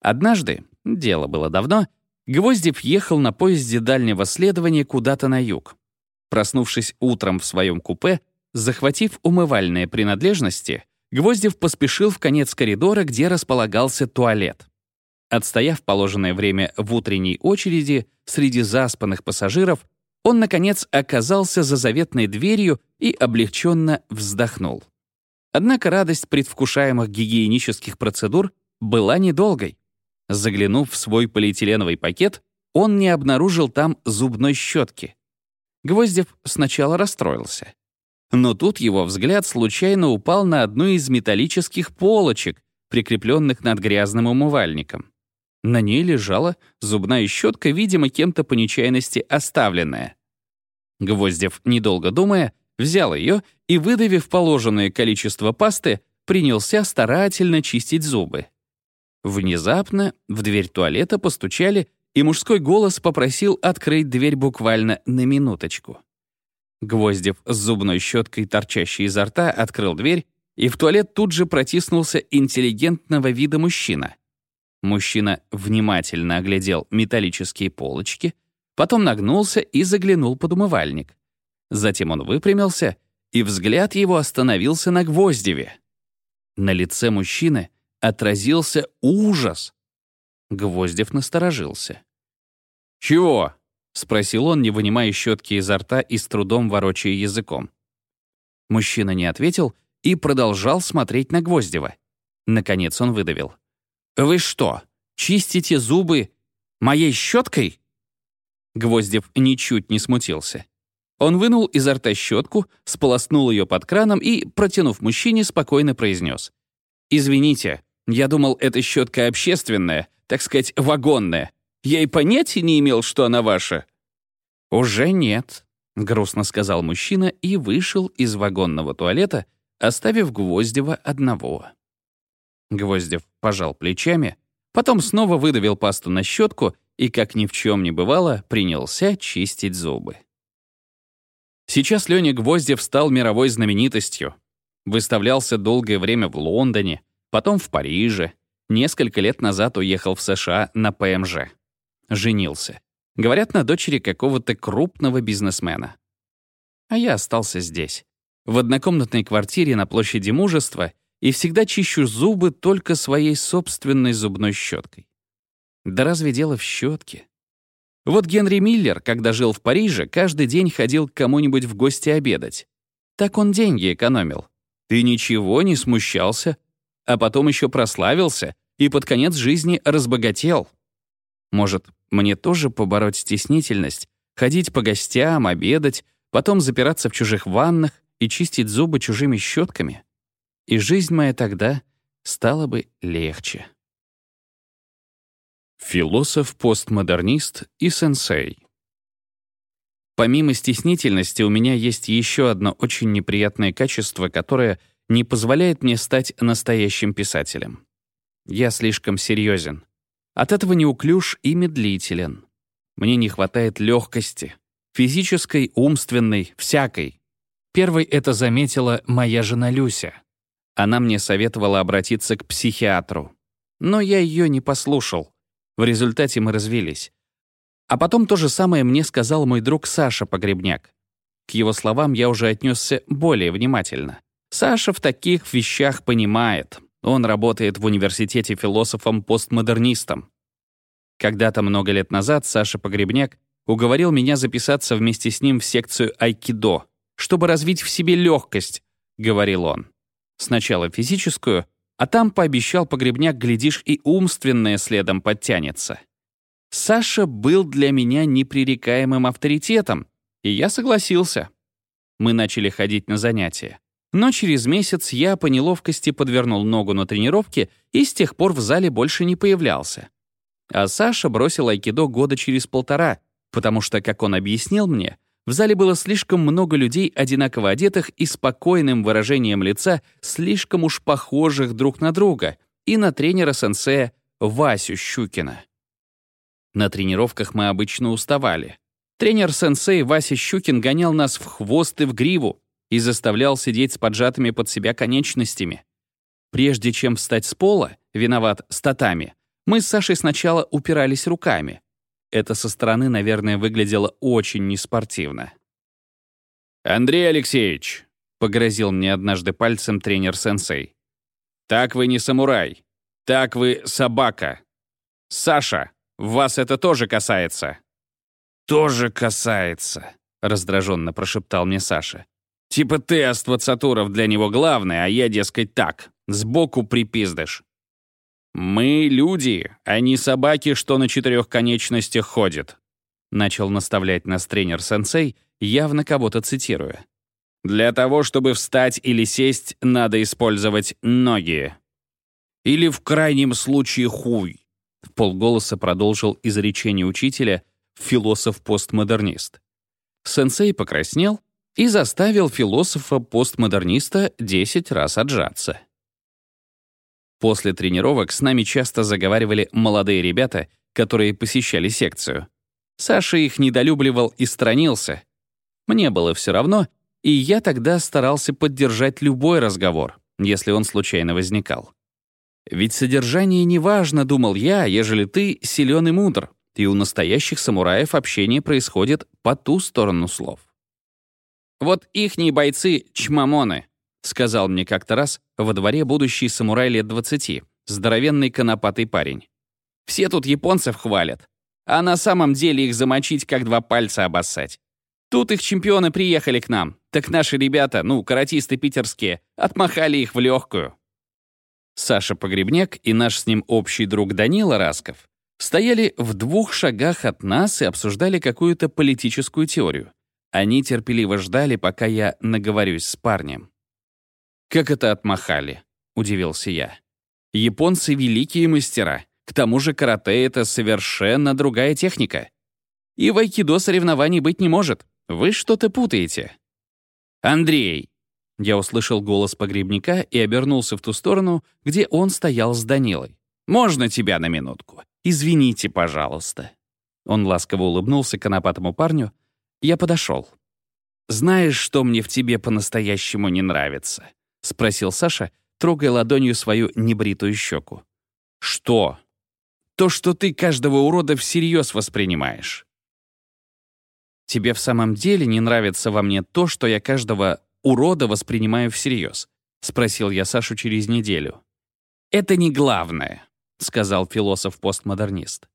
Однажды, дело было давно, Гвоздев ехал на поезде дальнего следования куда-то на юг. Проснувшись утром в своем купе, захватив умывальные принадлежности, Гвоздев поспешил в конец коридора, где располагался туалет. Отстояв положенное время в утренней очереди среди заспанных пассажиров, он, наконец, оказался за заветной дверью и облегченно вздохнул. Однако радость предвкушаемых гигиенических процедур была недолгой. Заглянув в свой полиэтиленовый пакет, он не обнаружил там зубной щетки. Гвоздев сначала расстроился. Но тут его взгляд случайно упал на одну из металлических полочек, прикрепленных над грязным умывальником. На ней лежала зубная щетка, видимо, кем-то по нечаянности оставленная. Гвоздев, недолго думая, взял ее и, выдавив положенное количество пасты, принялся старательно чистить зубы. Внезапно в дверь туалета постучали, и мужской голос попросил открыть дверь буквально на минуточку. Гвоздев с зубной щеткой, торчащей изо рта, открыл дверь, и в туалет тут же протиснулся интеллигентного вида мужчина. Мужчина внимательно оглядел металлические полочки, потом нагнулся и заглянул под умывальник. Затем он выпрямился, и взгляд его остановился на Гвоздеве. На лице мужчины отразился ужас. Гвоздев насторожился. «Чего?» — спросил он, не вынимая щетки изо рта и с трудом ворочая языком. Мужчина не ответил и продолжал смотреть на Гвоздева. Наконец он выдавил. «Вы что, чистите зубы моей щеткой?» Гвоздев ничуть не смутился. Он вынул изо рта щетку, сполоснул ее под краном и, протянув мужчине, спокойно произнес. «Извините, я думал, эта щетка общественная, так сказать, вагонная. Я и понятия не имел, что она ваша». «Уже нет», — грустно сказал мужчина и вышел из вагонного туалета, оставив Гвоздева одного. Гвоздев пожал плечами, потом снова выдавил пасту на щетку и, как ни в чем не бывало, принялся чистить зубы. Сейчас Леня Гвоздев стал мировой знаменитостью. Выставлялся долгое время в Лондоне, потом в Париже. Несколько лет назад уехал в США на ПМЖ. Женился. Говорят, на дочери какого-то крупного бизнесмена. А я остался здесь, в однокомнатной квартире на площади Мужества и всегда чищу зубы только своей собственной зубной щеткой. Да разве дело в щетке? Вот Генри Миллер, когда жил в Париже, каждый день ходил к кому-нибудь в гости обедать. Так он деньги экономил. Ты ничего не смущался, а потом еще прославился и под конец жизни разбогател. Может, мне тоже побороть стеснительность, ходить по гостям, обедать, потом запираться в чужих ваннах и чистить зубы чужими щетками? И жизнь моя тогда стала бы легче. Философ-постмодернист и сенсей. Помимо стеснительности, у меня есть еще одно очень неприятное качество, которое не позволяет мне стать настоящим писателем. Я слишком серьезен. От этого неуклюж и медлителен. Мне не хватает легкости. Физической, умственной, всякой. Первой это заметила моя жена Люся. Она мне советовала обратиться к психиатру. Но я ее не послушал. В результате мы развелись. А потом то же самое мне сказал мой друг Саша Погребняк. К его словам я уже отнесся более внимательно. Саша в таких вещах понимает. Он работает в университете философом-постмодернистом. Когда-то много лет назад Саша Погребняк уговорил меня записаться вместе с ним в секцию айкидо, чтобы развить в себе легкость, говорил он. Сначала физическую, а там пообещал погребняк, глядишь, и умственное следом подтянется. Саша был для меня непререкаемым авторитетом, и я согласился. Мы начали ходить на занятия. Но через месяц я по неловкости подвернул ногу на тренировке и с тех пор в зале больше не появлялся. А Саша бросил айкидо года через полтора, потому что, как он объяснил мне, в зале было слишком много людей, одинаково одетых и спокойным выражением лица, слишком уж похожих друг на друга, и на тренера-сенсея Васю Щукина. На тренировках мы обычно уставали. Тренер-сенсей Вася Щукин гонял нас в хвост и в гриву и заставлял сидеть с поджатыми под себя конечностями. Прежде чем встать с пола, виноват статами, мы с Сашей сначала упирались руками, это со стороны, наверное, выглядело очень неспортивно. «Андрей Алексеевич», — погрозил мне однажды пальцем тренер-сенсей, «так вы не самурай, так вы собака. Саша, вас это тоже касается». «Тоже касается», — раздраженно прошептал мне Саша. «Типа ты, Аствацатуров, для него главный, а я, дескать, так, сбоку припиздышь. «Мы люди, а не собаки, что на четырех конечностях ходят», начал наставлять нас тренер-сенсей, явно кого-то цитируя. «Для того, чтобы встать или сесть, надо использовать ноги». «Или в крайнем случае хуй», в полголоса продолжил изречение учителя философ-постмодернист. Сенсей покраснел и заставил философа-постмодерниста 10 раз отжаться. После тренировок с нами часто заговаривали молодые ребята, которые посещали секцию. Саша их недолюбливал и странился. Мне было все равно, и я тогда старался поддержать любой разговор, если он случайно возникал. Ведь содержание не важно, думал я, ежели ты силен и мудр, и у настоящих самураев общение происходит по ту сторону слов. Вот ихние бойцы — чмамоны, сказал мне как-то раз во дворе будущий самурай лет 20, здоровенный конопатый парень. Все тут японцев хвалят, а на самом деле их замочить, как два пальца обоссать. Тут их чемпионы приехали к нам, так наши ребята, ну, каратисты питерские, отмахали их в легкую. Саша Погребняк и наш с ним общий друг Данила Расков стояли в двух шагах от нас и обсуждали какую-то политическую теорию. Они терпеливо ждали, пока я наговорюсь с парнем. «Как это отмахали?» — удивился я. «Японцы — великие мастера. К тому же карате — это совершенно другая техника. И в айкидо соревнований быть не может. вы что-то путаете». «Андрей!» Я услышал голос погребника и обернулся в ту сторону, где он стоял с Данилой. «Можно тебя на минутку? Извините, пожалуйста». Он ласково улыбнулся конопатому парню. Я подошел. «Знаешь, что мне в тебе по-настоящему не нравится?» — спросил Саша, трогая ладонью свою небритую щеку. «Что?» «То, что ты каждого урода всерьез воспринимаешь». «Тебе в самом деле не нравится во мне то, что я каждого урода воспринимаю всерьез?» — спросил я Сашу через неделю. «Это не главное», — сказал философ-постмодернист.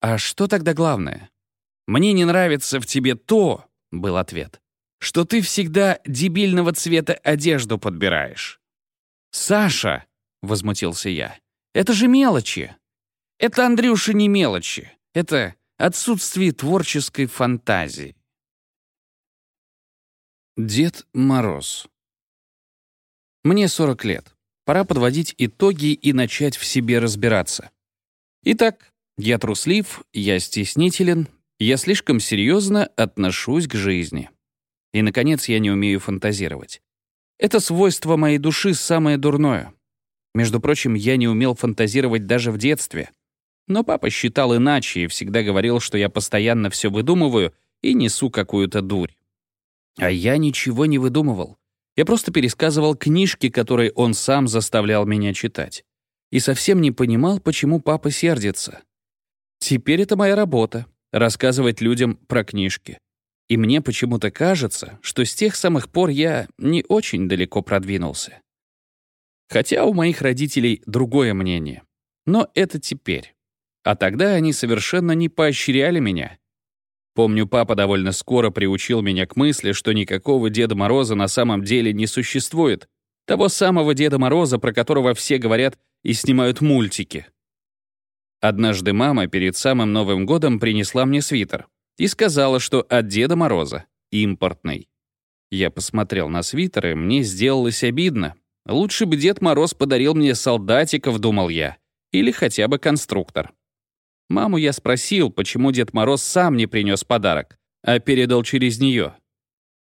«А что тогда главное?» «Мне не нравится в тебе то», — был ответ, «что ты всегда дебильного цвета одежду подбираешь». «Саша», — возмутился я, — «это же мелочи». «Это, Андрюша, не мелочи. Это отсутствие творческой фантазии». Дед Мороз Мне 40 лет. Пора подводить итоги и начать в себе разбираться. Итак, я труслив, я стеснителен, я слишком серьезно отношусь к жизни. И, наконец, я не умею фантазировать. Это свойство моей души самое дурное. Между прочим, я не умел фантазировать даже в детстве. Но папа считал иначе и всегда говорил, что я постоянно все выдумываю и несу какую-то дурь. А я ничего не выдумывал. Я просто пересказывал книжки, которые он сам заставлял меня читать. И совсем не понимал, почему папа сердится. Теперь это моя работа — рассказывать людям про книжки. И мне почему-то кажется, что с тех самых пор я не очень далеко продвинулся. Хотя у моих родителей другое мнение. Но это теперь. А тогда они совершенно не поощряли меня Помню, папа довольно скоро приучил меня к мысли, что никакого Деда Мороза на самом деле не существует. Того самого Деда Мороза, про которого все говорят и снимают мультики. Однажды мама перед самым Новым годом принесла мне свитер и сказала, что от Деда Мороза, импортный. Я посмотрел на свитер, и мне сделалось обидно. Лучше бы Дед Мороз подарил мне солдатиков, думал я, или хотя бы конструктор. Маму я спросил, почему Дед Мороз сам не принес подарок, а передал через нее.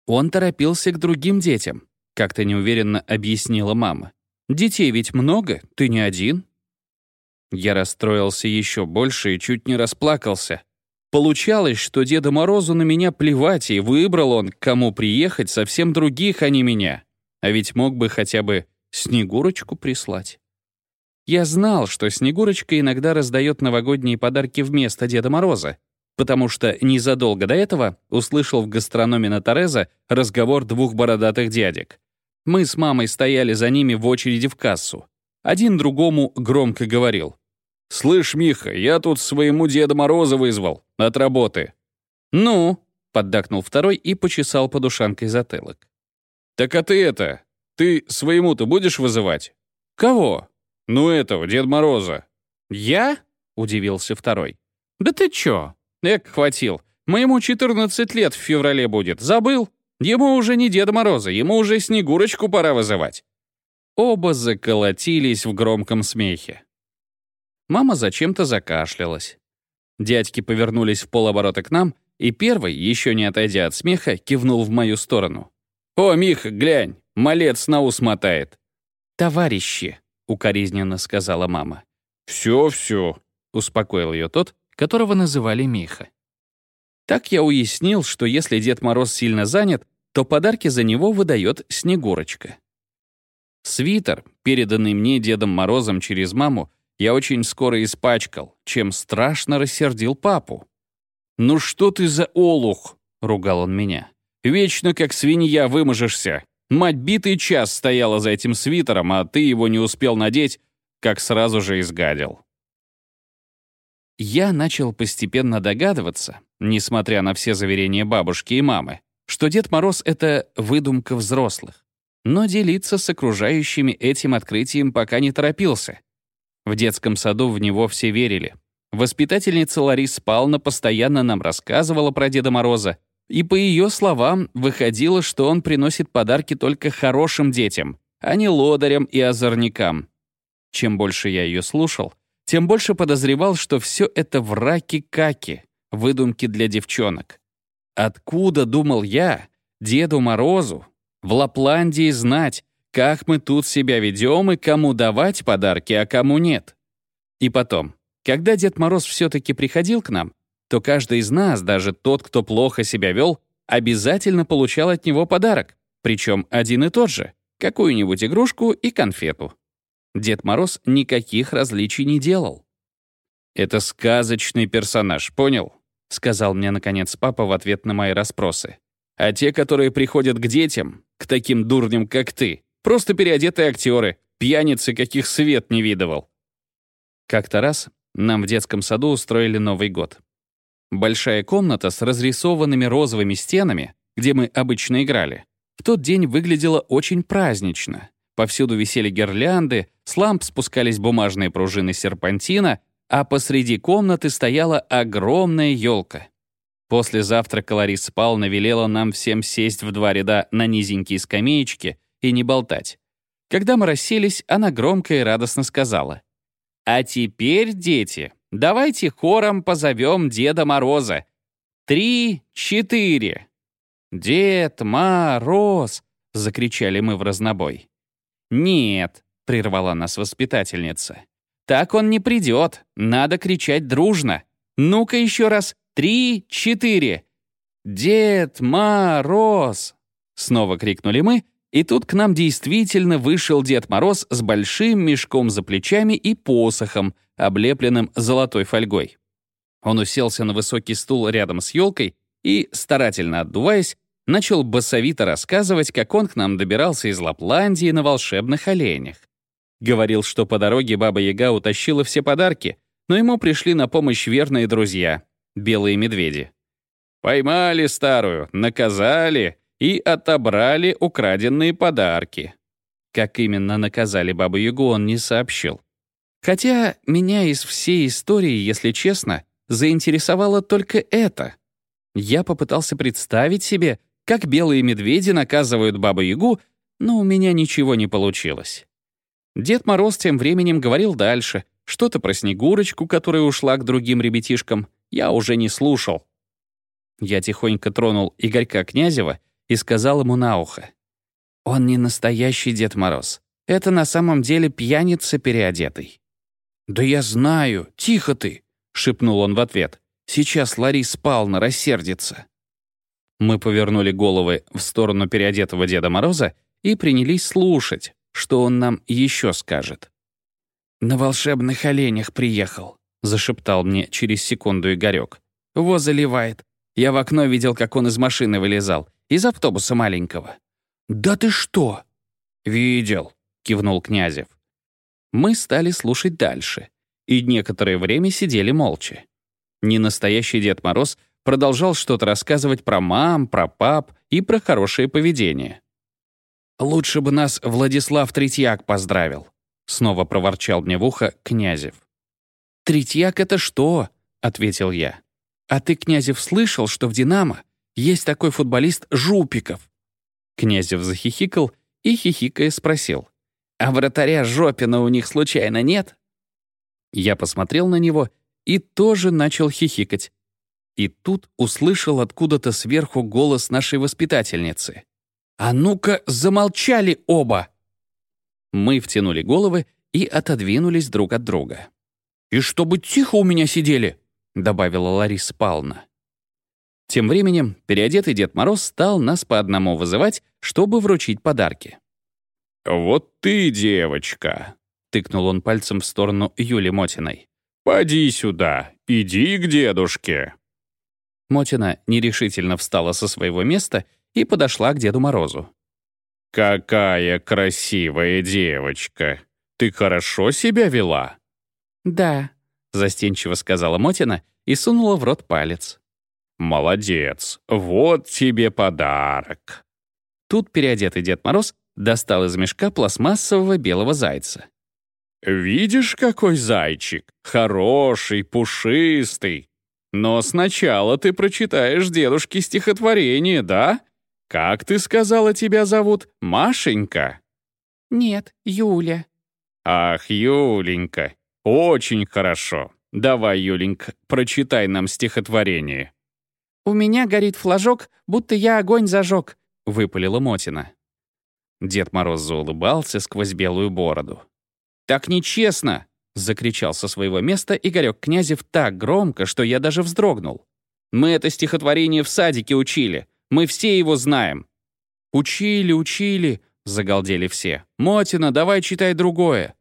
Он торопился к другим детям, как-то неуверенно объяснила мама. «Детей ведь много, ты не один». Я расстроился еще больше и чуть не расплакался. Получалось, что Деду Морозу на меня плевать, и выбрал он, кому приехать, совсем других, а не меня. А ведь мог бы хотя бы Снегурочку прислать. Я знал, что Снегурочка иногда раздает новогодние подарки вместо Деда Мороза, потому что незадолго до этого услышал в гастрономе на Тереза разговор двух бородатых дядек. Мы с мамой стояли за ними в очереди в кассу. Один другому громко говорил. «Слышь, Миха, я тут своему Деда Мороза вызвал. От работы». «Ну?» — поддакнул второй и почесал подушанкой затылок. «Так а ты это, ты своему-то будешь вызывать?» «Кого?» «Ну этого, Дед Мороза». «Я?» — удивился второй. «Да ты чё? Эк, хватил. Моему 14 лет в феврале будет. Забыл? Ему уже не Деда Мороза, ему уже Снегурочку пора вызывать». Оба заколотились в громком смехе. Мама зачем-то закашлялась. Дядьки повернулись в полоборота к нам, и первый, еще не отойдя от смеха, кивнул в мою сторону. «О, Миха, глянь, малец на ус мотает». «Товарищи», — укоризненно сказала мама. «Все-все», — успокоил ее тот, которого называли Миха. Так я уяснил, что если Дед Мороз сильно занят, то подарки за него выдает Снегурочка. Свитер, переданный мне Дедом Морозом через маму, я очень скоро испачкал, чем страшно рассердил папу. «Ну что ты за олух?» — ругал он меня. «Вечно как свинья выможешься. Мать битый час стояла за этим свитером, а ты его не успел надеть, как сразу же изгадил. Я начал постепенно догадываться, несмотря на все заверения бабушки и мамы, что Дед Мороз — это выдумка взрослых. Но делиться с окружающими этим открытием пока не торопился. В детском саду в него все верили. Воспитательница Ларис Павловна постоянно нам рассказывала про Деда Мороза, и по ее словам, выходило, что он приносит подарки только хорошим детям, а не лодырям и озорникам. Чем больше я ее слушал, тем больше подозревал, что все это враки-каки, выдумки для девчонок. Откуда, думал я, Деду Морозу, в Лапландии знать, как мы тут себя ведем и кому давать подарки, а кому нет? И потом, когда Дед Мороз все-таки приходил к нам, то каждый из нас, даже тот, кто плохо себя вел, обязательно получал от него подарок, причем один и тот же — какую-нибудь игрушку и конфету. Дед Мороз никаких различий не делал. «Это сказочный персонаж, понял?» — сказал мне, наконец, папа в ответ на мои расспросы. «А те, которые приходят к детям, к таким дурням, как ты, просто переодетые актеры, пьяницы, каких свет не видывал». Как-то раз нам в детском саду устроили Новый год. Большая комната с разрисованными розовыми стенами, где мы обычно играли, в тот день выглядела очень празднично. Повсюду висели гирлянды, с ламп спускались бумажные пружины серпантина, а посреди комнаты стояла огромная елка. После завтрака Лариса Павловна велела нам всем сесть в два ряда на низенькие скамеечки и не болтать. Когда мы расселись, она громко и радостно сказала. «А теперь, дети, давайте хором позовем Деда Мороза. Три, четыре». «Дед Мороз!» — закричали мы в разнобой. «Нет», — прервала нас воспитательница. «Так он не придет. Надо кричать дружно. Ну-ка еще раз. Три, четыре». «Дед Мороз!» Снова крикнули мы, и тут к нам действительно вышел Дед Мороз с большим мешком за плечами и посохом, облепленным золотой фольгой. Он уселся на высокий стул рядом с елкой и, старательно отдуваясь, начал басовито рассказывать, как он к нам добирался из Лапландии на волшебных оленях. Говорил, что по дороге Баба Яга утащила все подарки, но ему пришли на помощь верные друзья — белые медведи. Поймали старую, наказали и отобрали украденные подарки. Как именно наказали Бабу Ягу, он не сообщил. Хотя меня из всей истории, если честно, заинтересовало только это. Я попытался представить себе, как белые медведи наказывают Бабу-Ягу, но у меня ничего не получилось. Дед Мороз тем временем говорил дальше, что-то про Снегурочку, которая ушла к другим ребятишкам, я уже не слушал. Я тихонько тронул Игорька Князева и сказал ему на ухо. «Он не настоящий Дед Мороз. Это на самом деле пьяница переодетый». «Да я знаю, тихо ты!» — шепнул он в ответ. «Сейчас Ларис Павловна рассердится». Мы повернули головы в сторону переодетого Деда Мороза и принялись слушать, что он нам еще скажет. «На волшебных оленях приехал», — зашептал мне через секунду Игорёк. «Во заливает. Я в окно видел, как он из машины вылезал. Из автобуса маленького». «Да ты что?» «Видел», — кивнул Князев. Мы стали слушать дальше, и некоторое время сидели молча. Ненастоящий Дед Мороз продолжал что-то рассказывать про мам, про пап и про хорошее поведение. «Лучше бы нас Владислав Третьяк поздравил», — снова проворчал мне в ухо Князев. «Третьяк — это что?» — ответил я. «А ты, Князев, слышал, что в «Динамо» есть такой футболист Жупиков?» Князев захихикал и, хихикая, спросил. «А вратаря Жопина у них случайно нет?» Я посмотрел на него и тоже начал хихикать, и тут услышал откуда-то сверху голос нашей воспитательницы. «А ну-ка, замолчали оба!» Мы втянули головы и отодвинулись друг от друга. «И чтобы тихо у меня сидели!» — добавила Лариса Павловна. Тем временем переодетый Дед Мороз стал нас по одному вызывать, чтобы вручить подарки. «Вот ты, девочка!» — тыкнул он пальцем в сторону Юли Мотиной. «Поди сюда, иди к дедушке!» Мотина нерешительно встала со своего места и подошла к Деду Морозу. «Какая красивая девочка! Ты хорошо себя вела?» «Да», — застенчиво сказала Мотина и сунула в рот палец. «Молодец! Вот тебе подарок!» Тут переодетый Дед Мороз достал из мешка пластмассового белого зайца. «Видишь, какой зайчик? Хороший, пушистый. Но сначала ты прочитаешь дедушке стихотворение, да? Как ты сказала, тебя зовут? Машенька?» «Нет, Юля». «Ах, Юленька, очень хорошо. Давай, Юленька, прочитай нам стихотворение». «У меня горит флажок, будто я огонь зажег», — выпалила Мотина. Дед Мороз заулыбался сквозь белую бороду. «Так нечестно!» — закричал со своего места Игорёк Князев так громко, что я даже вздрогнул. «Мы это стихотворение в садике учили. Мы все его знаем». «Учили, учили», — загалдели все. «Мотина, давай читай другое».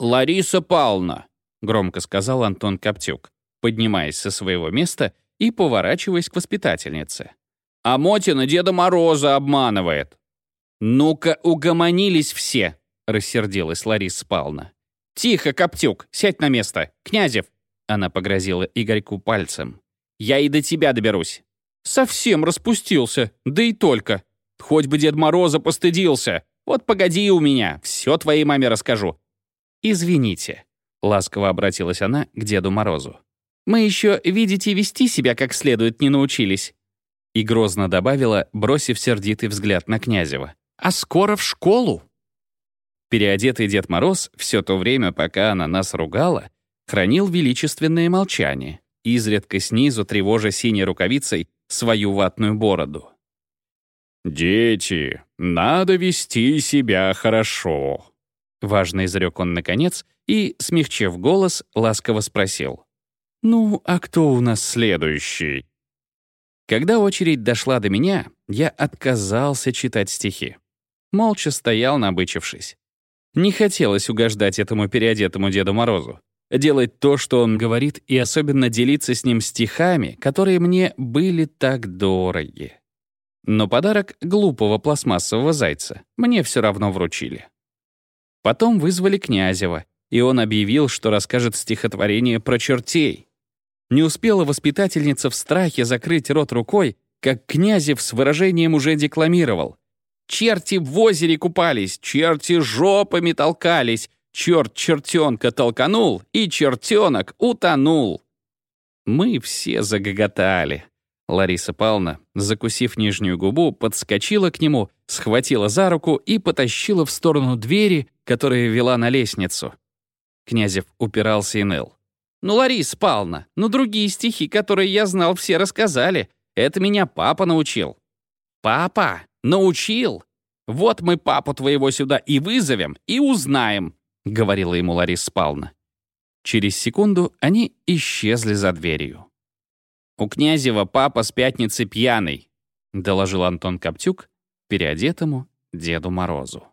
«Лариса Павловна», — громко сказал Антон Коптюк, поднимаясь со своего места и поворачиваясь к воспитательнице. «А Мотина Деда Мороза обманывает». «Ну-ка, угомонились все!» — рассердилась Лариса Павловна. «Тихо, Коптюк, сядь на место! Князев!» Она погрозила Игорьку пальцем. «Я и до тебя доберусь!» «Совсем распустился, да и только! Хоть бы Дед Мороза постыдился! Вот погоди у меня, все твоей маме расскажу!» «Извините», — ласково обратилась она к Деду Морозу. Мы еще, видите, вести себя как следует не научились». И грозно добавила, бросив сердитый взгляд на Князева. «А скоро в школу!» Переодетый Дед Мороз все то время, пока она нас ругала, хранил величественное молчание, изредка снизу тревожа синей рукавицей свою ватную бороду. «Дети, надо вести себя хорошо», — важно изрек он наконец и, смягчив голос, ласково спросил. «Ну, а кто у нас следующий?» Когда очередь дошла до меня, я отказался читать стихи. Молча стоял, набычившись. Не хотелось угождать этому переодетому Деду Морозу. Делать то, что он говорит, и особенно делиться с ним стихами, которые мне были так дороги. Но подарок глупого пластмассового зайца мне все равно вручили. Потом вызвали Князева, и он объявил, что расскажет стихотворение про чертей. Не успела воспитательница в страхе закрыть рот рукой, как Князев с выражением уже декламировал. «Черти в озере купались, черти жопами толкались, черт чертенка толканул, и чертенок утонул». Мы все загоготали. Лариса Павловна, закусив нижнюю губу, подскочила к нему, схватила за руку и потащила в сторону двери, которая вела на лестницу. Князев упирался и ныл. «Ну, Лариса Павловна, ну другие стихи, которые я знал, все рассказали. Это меня папа научил». «Папа? Научил? Вот мы папу твоего сюда и вызовем, и узнаем», — говорила ему Лариса Павловна. Через секунду они исчезли за дверью. «У Князева папа с пятницы пьяный», — доложил Антон Коптюк переодетому Деду Морозу.